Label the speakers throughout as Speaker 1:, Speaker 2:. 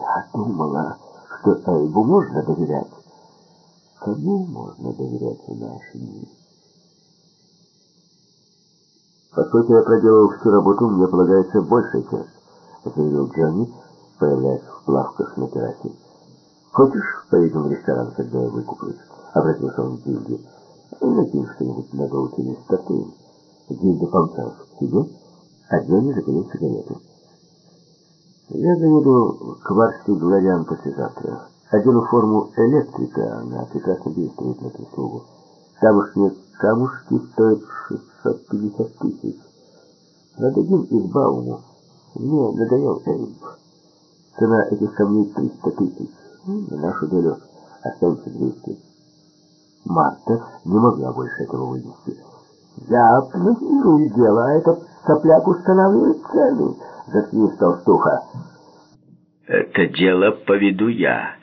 Speaker 1: Я думала, что Эйбу можно доверять. Кому можно доверять в наши дни? Поскольку я проделал всю работу, мне полагается большая часть, заявил Джонни, появляясь в плавках на террасе. Хочешь, поедем в ресторан, когда я выкуплюсь? Обратился он к Дильде. Накинь что-нибудь на голки листоты. Дильда помчался к себе, а Джонни запилил сигарету. Я заеду к Варсе Глорян послезавтра. Одену форму электрика, она прекрасно действует на прислугу. Тамошние камушки стоят 650 тысяч. Продадим их Бауму. Мне надоел Эйб. Цена этих камней 300 тысяч. На нашу долю останется 200. Марта не могла больше этого вынести. «Я планирую дело, а этот сопляк устанавливает цены», — заткнись, толстуха.
Speaker 2: «Это дело поведу я.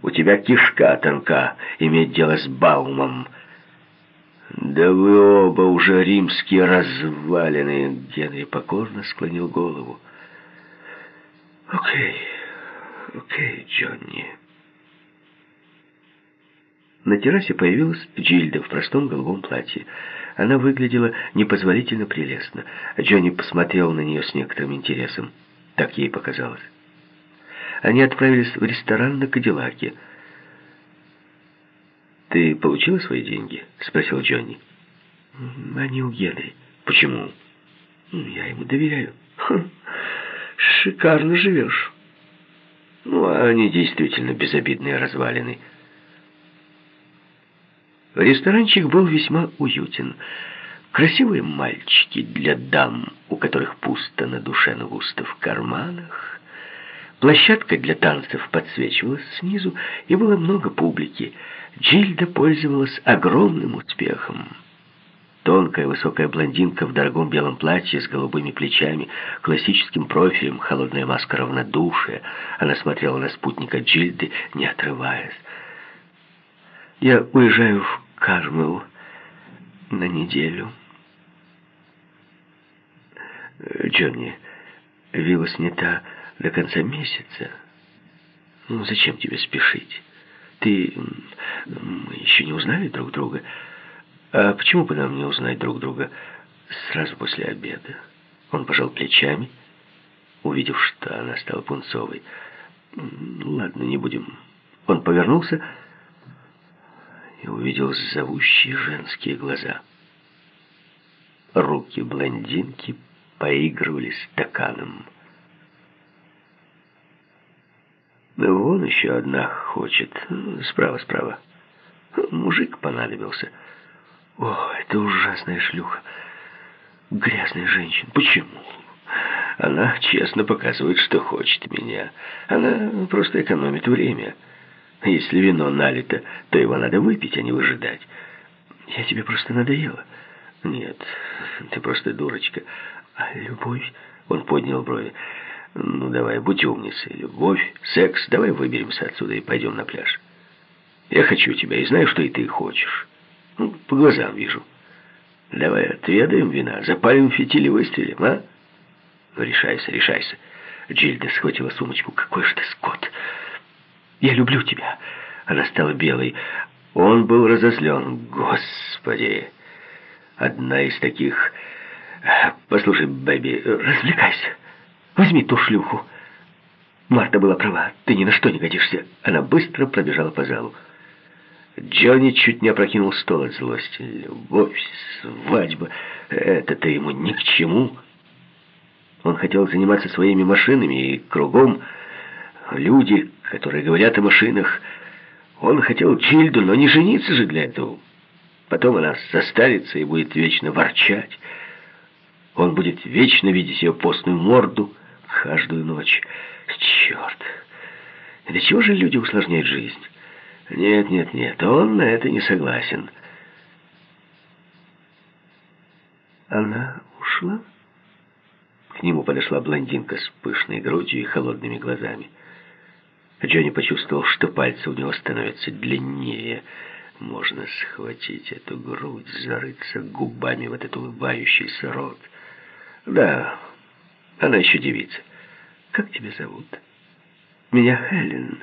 Speaker 2: У тебя кишка тонка иметь дело с Баумом». «Да вы оба уже римские развалины!» Генри покорно склонил голову. «Окей, окей, Джонни». На террасе появилась Джильда в простом голубом платье. Она выглядела непозволительно прелестно. Джонни посмотрел на нее с некоторым интересом. Так ей показалось. Они отправились в ресторан на Кадиллаке. «Ты получила свои деньги?» — спросил Джонни. «Они у Генри». «Почему?» «Я ему доверяю». Хм, «Шикарно живешь». «Ну, они действительно безобидные развалины». Ресторанчик был весьма уютен. Красивые мальчики для дам, у которых пусто на душе, но густо в карманах. Площадка для танцев подсвечивалась снизу, и было много публики. Джильда пользовалась огромным успехом. Тонкая высокая блондинка в дорогом белом платье с голубыми плечами, классическим профилем, холодная маска равнодушия. Она смотрела на спутника Джильды, не отрываясь. «Я уезжаю в Кармел на неделю». «Джонни, вилла снята до конца месяца. Ну, зачем тебе спешить?» Ты... Мы еще не узнали друг друга. А почему бы нам не узнать друг друга сразу после обеда? Он пожал плечами, увидев, что она стала пунцовой. Ладно, не будем. Он повернулся и увидел зовущие женские глаза. Руки блондинки поигрывали стаканом. Вон еще одна хочет. Справа, справа. Мужик понадобился. О, это ужасная шлюха. Грязная женщина. Почему? Она честно показывает, что хочет меня. Она просто экономит время. Если вино налито, то его надо выпить, а не выжидать. Я тебе просто надоела. Нет, ты просто дурочка. А любовь? Он поднял брови. Ну, давай, будь умницей. Любовь, секс. Давай выберемся отсюда и пойдем на пляж. Я хочу тебя и знаю, что и ты хочешь. Ну, по глазам вижу. Давай отведаем вина, запалим фитиль и выстрелим, а? Ну, решайся, решайся. Джильда схватила сумочку. Какой же ты скот. Я люблю тебя. Она стала белой. Он был разозлен. Господи. Одна из таких... Послушай, Бэби, развлекайся. Возьми ту шлюху. Марта была права. Ты ни на что не годишься. Она быстро пробежала по залу. Джонни чуть не опрокинул стол от злости. Любовь, свадьба. Это-то ему ни к чему. Он хотел заниматься своими машинами, и кругом люди, которые говорят о машинах. Он хотел Джильду, но не жениться же для этого. Потом она состарится и будет вечно ворчать. Он будет вечно видеть ее постную морду, каждую ночь. Черт! Для чего же люди усложняют жизнь? Нет, нет, нет, он на это не согласен. Она ушла? К нему подошла блондинка с пышной грудью и холодными глазами. Джонни почувствовал, что пальцы у него становятся длиннее. Можно схватить эту грудь, зарыться губами в этот улыбающийся рот. Да, она еще девица. Как тебя зовут? Меня Хелен.